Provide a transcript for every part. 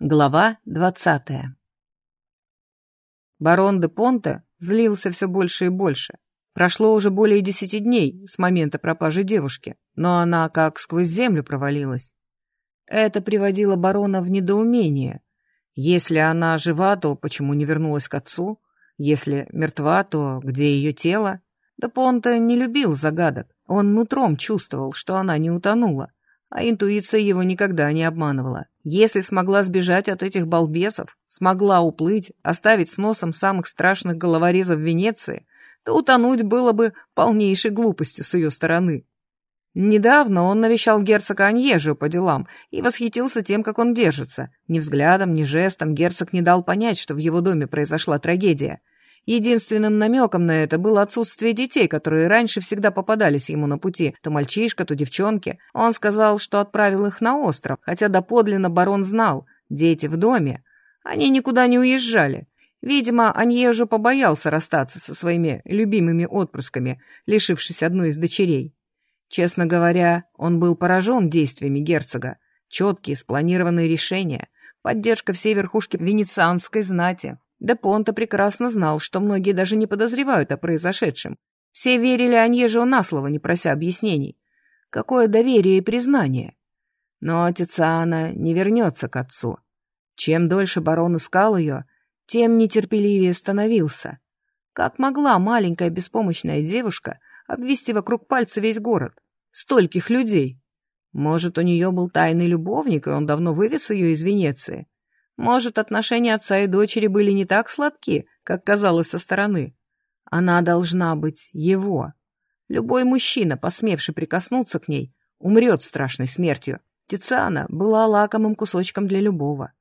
Глава двадцатая Барон де Понте злился все больше и больше. Прошло уже более десяти дней с момента пропажи девушки, но она как сквозь землю провалилась. Это приводило барона в недоумение. Если она жива, то почему не вернулась к отцу? Если мертва, то где ее тело? Де Понте не любил загадок. Он нутром чувствовал, что она не утонула а интуиция его никогда не обманывала. Если смогла сбежать от этих балбесов, смогла уплыть, оставить с носом самых страшных головорезов Венеции, то утонуть было бы полнейшей глупостью с ее стороны. Недавно он навещал герцога Аньежио по делам и восхитился тем, как он держится. Ни взглядом, ни жестом герцог не дал понять, что в его доме произошла трагедия. Единственным намеком на это было отсутствие детей, которые раньше всегда попадались ему на пути, то мальчишка, то девчонки. Он сказал, что отправил их на остров, хотя доподлинно барон знал, дети в доме. Они никуда не уезжали. Видимо, Аньежо побоялся расстаться со своими любимыми отпрысками, лишившись одной из дочерей. Честно говоря, он был поражен действиями герцога. Четкие, спланированные решения, поддержка всей верхушки венецианской знати. Де Понте прекрасно знал, что многие даже не подозревают о произошедшем. Все верили Аньежио на слово, не прося объяснений. Какое доверие и признание. Но Тициана не вернется к отцу. Чем дольше барон искал ее, тем нетерпеливее становился. Как могла маленькая беспомощная девушка обвести вокруг пальца весь город? Стольких людей! Может, у нее был тайный любовник, и он давно вывез ее из Венеции? Может, отношения отца и дочери были не так сладки, как казалось со стороны. Она должна быть его. Любой мужчина, посмевший прикоснуться к ней, умрет страшной смертью. Тициана была лакомым кусочком для любого.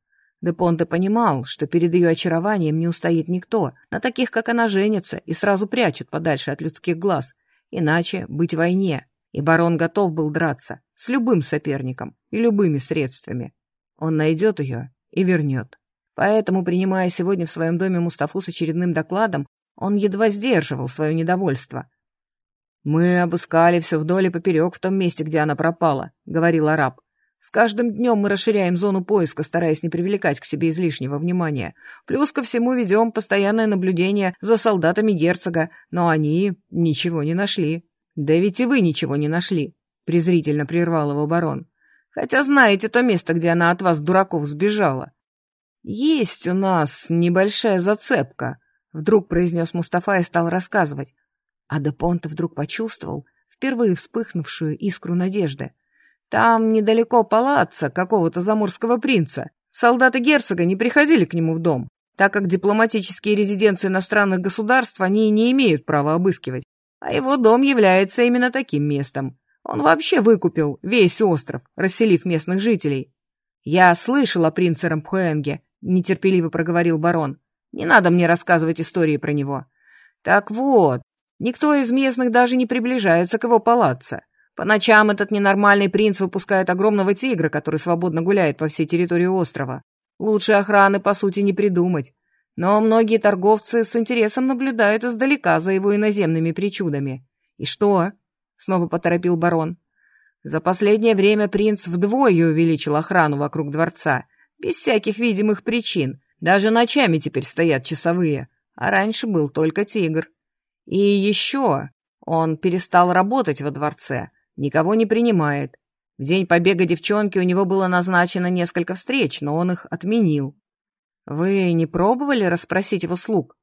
Де Понте понимал, что перед ее очарованием не устоит никто, на таких, как она, женится и сразу прячет подальше от людских глаз, иначе быть в войне, и барон готов был драться с любым соперником и любыми средствами. Он найдет ее и вернет. Поэтому, принимая сегодня в своем доме Мустафу с очередным докладом, он едва сдерживал свое недовольство. «Мы обыскали все вдоль и поперек в том месте, где она пропала», — говорил араб. «С каждым днем мы расширяем зону поиска, стараясь не привлекать к себе излишнего внимания. Плюс ко всему ведем постоянное наблюдение за солдатами герцога, но они ничего не нашли». «Да ведь и вы ничего не нашли», — презрительно прервал его барон. Хотя знаете то место, где она от вас, дураков, сбежала. Есть у нас небольшая зацепка, вдруг произнес Мустафа и стал рассказывать. А Депонте вдруг почувствовал впервые вспыхнувшую искру надежды. Там недалеко палаца какого-то заморского принца. Солдаты герцога не приходили к нему в дом, так как дипломатические резиденции иностранных государств они не имеют права обыскивать. А его дом является именно таким местом. Он вообще выкупил весь остров, расселив местных жителей. Я слышал о принце Рампхуэнге, нетерпеливо проговорил барон. Не надо мне рассказывать истории про него. Так вот, никто из местных даже не приближается к его палаццо. По ночам этот ненормальный принц выпускает огромного тигра, который свободно гуляет по всей территории острова. Лучше охраны, по сути, не придумать. Но многие торговцы с интересом наблюдают издалека за его иноземными причудами. И что? Снова поторопил барон. За последнее время принц вдвое увеличил охрану вокруг дворца, без всяких видимых причин. Даже ночами теперь стоят часовые, а раньше был только тигр. И еще он перестал работать во дворце, никого не принимает. В день побега девчонки у него было назначено несколько встреч, но он их отменил. Вы не пробовали расспросить его слуг?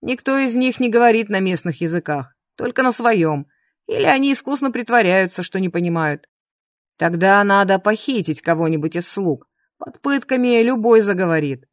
Никто из них не говорит на местных языках, только на своем, или они искусно притворяются, что не понимают. Тогда надо похитить кого-нибудь из слуг. Под пытками любой заговорит.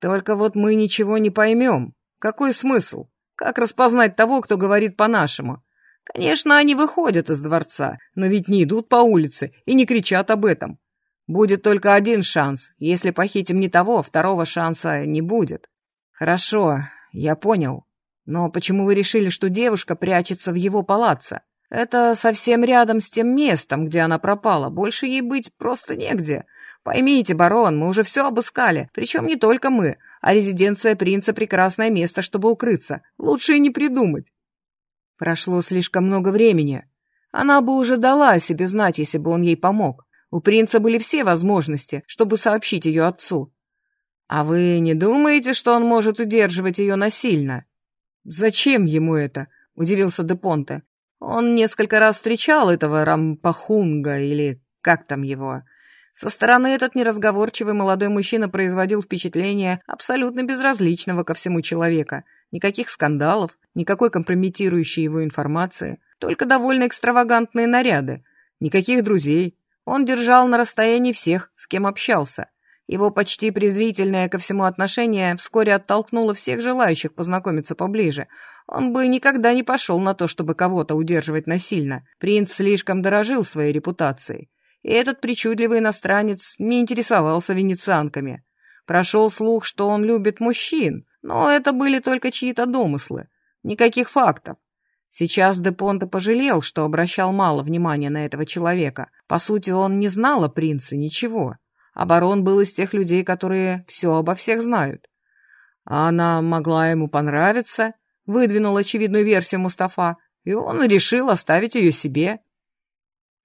Только вот мы ничего не поймем. Какой смысл? Как распознать того, кто говорит по-нашему? Конечно, они выходят из дворца, но ведь не идут по улице и не кричат об этом. Будет только один шанс. Если похитим не того, второго шанса не будет. Хорошо, я понял. Но почему вы решили, что девушка прячется в его палаццо? Это совсем рядом с тем местом, где она пропала. Больше ей быть просто негде. Поймите, барон, мы уже все обыскали. Причем не только мы, а резиденция принца — прекрасное место, чтобы укрыться. Лучше и не придумать. Прошло слишком много времени. Она бы уже дала о себе знать, если бы он ей помог. У принца были все возможности, чтобы сообщить ее отцу. А вы не думаете, что он может удерживать ее насильно? Зачем ему это? Удивился Депонте. Он несколько раз встречал этого Рампахунга или как там его. Со стороны этот неразговорчивый молодой мужчина производил впечатление абсолютно безразличного ко всему человека. Никаких скандалов, никакой компрометирующей его информации, только довольно экстравагантные наряды. Никаких друзей. Он держал на расстоянии всех, с кем общался. Его почти презрительное ко всему отношение вскоре оттолкнуло всех желающих познакомиться поближе. Он бы никогда не пошел на то, чтобы кого-то удерживать насильно. Принц слишком дорожил своей репутацией. И этот причудливый иностранец не интересовался венецианками. Прошел слух, что он любит мужчин, но это были только чьи-то домыслы. Никаких фактов. Сейчас де Понте пожалел, что обращал мало внимания на этого человека. По сути, он не знал о принце ничего барон был из тех людей, которые все обо всех знают. А она могла ему понравиться, выдвинул очевидную версию Мустафа, и он решил оставить ее себе.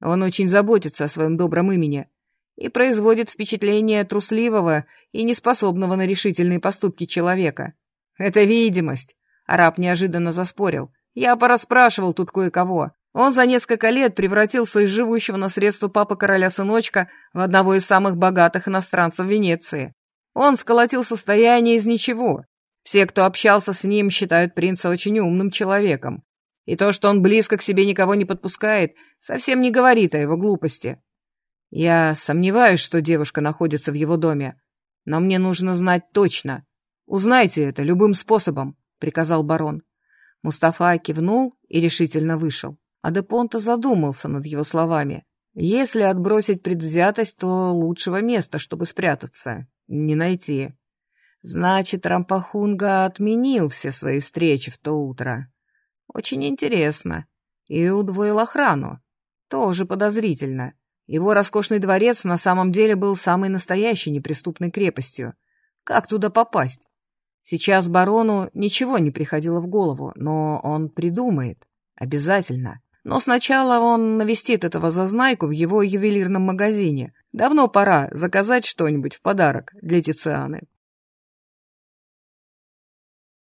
Он очень заботится о своем добром имени и производит впечатление трусливого и неспособного на решительные поступки человека. Это видимость, араб неожиданно заспорил. Я порасспрашивал тут кое-кого. Он за несколько лет превратился из живущего на средства папы короля сыночка в одного из самых богатых иностранцев Венеции. Он сколотил состояние из ничего. Все, кто общался с ним, считают принца очень умным человеком. И то, что он близко к себе никого не подпускает, совсем не говорит о его глупости. Я сомневаюсь, что девушка находится в его доме, но мне нужно знать точно. Узнайте это любым способом, приказал барон. Мустафа кивнул и решительно вышел. А Депонта задумался над его словами. Если отбросить предвзятость, то лучшего места, чтобы спрятаться, не найти. Значит, Рампахунга отменил все свои встречи в то утро. Очень интересно. И удвоил охрану. Тоже подозрительно. Его роскошный дворец на самом деле был самой настоящей неприступной крепостью. Как туда попасть? Сейчас барону ничего не приходило в голову, но он придумает. Обязательно. Но сначала он навестит этого зазнайку в его ювелирном магазине. Давно пора заказать что-нибудь в подарок для Тицианы.